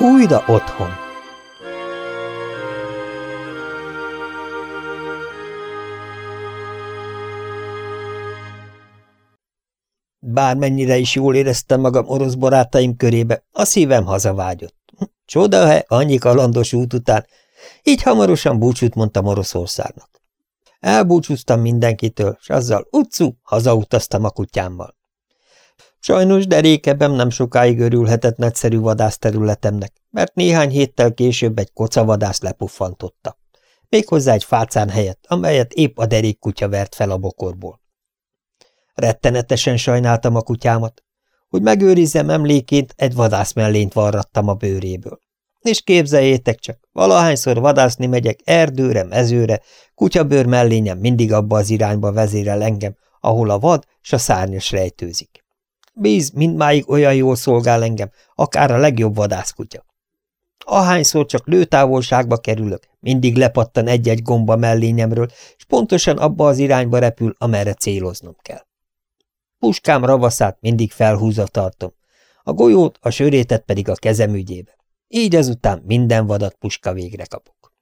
Újra otthon. Bármennyire is jól éreztem magam orosz barátaim körébe, a szívem hazavágyott. Csoda, annyi kalandos út után, így hamarosan búcsút mondtam Oroszországnak. Elbúcsúztam mindenkitől, s azzal utcú hazautaztam a kutyámmal. Sajnos derékebem nem sokáig örülhetett nagyszerű vadászterületemnek, mert néhány héttel később egy kocavadász lepuffantotta. Méghozzá egy fácán helyett, amelyet épp a derék kutya vert fel a bokorból. Rettenetesen sajnáltam a kutyámat. Hogy megőrizzem emléként, egy vadászmellényt varrattam a bőréből. És képzeljétek csak, valahányszor vadászni megyek erdőre, mezőre, kutyabőr mellényem mindig abba az irányba vezérel engem, ahol a vad s a szárnyas rejtőzik. Bíz mindmáig olyan jól szolgál engem, akár a legjobb vadászkutya. Ahányszor csak lőtávolságba kerülök, mindig lepattan egy-egy gomba mellényemről, és pontosan abba az irányba repül, amerre céloznom kell. Puskám ravaszát mindig felhúzva tartom, a golyót, a sörétet pedig a kezem ügyébe. Így azután minden vadat puska végre kapok.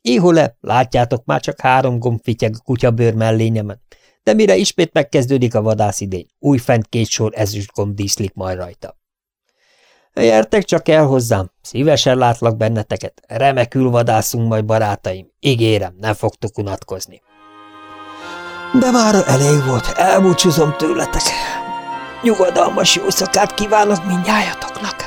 Ihole, látjátok, már csak három gomb fityeg a kutyabőr mellényemen, de mire ismét megkezdődik a vadászidény, újfent két sor ezüstgomb díszlik majd rajta. Gyertek csak el hozzám, szívesen látlak benneteket, remekül vadászunk majd barátaim, ígérem, nem fogtok unatkozni. De már elég volt, elbúcsúzom tőletek. Nyugodalmas jó szakát kívánok mindjájatoknak.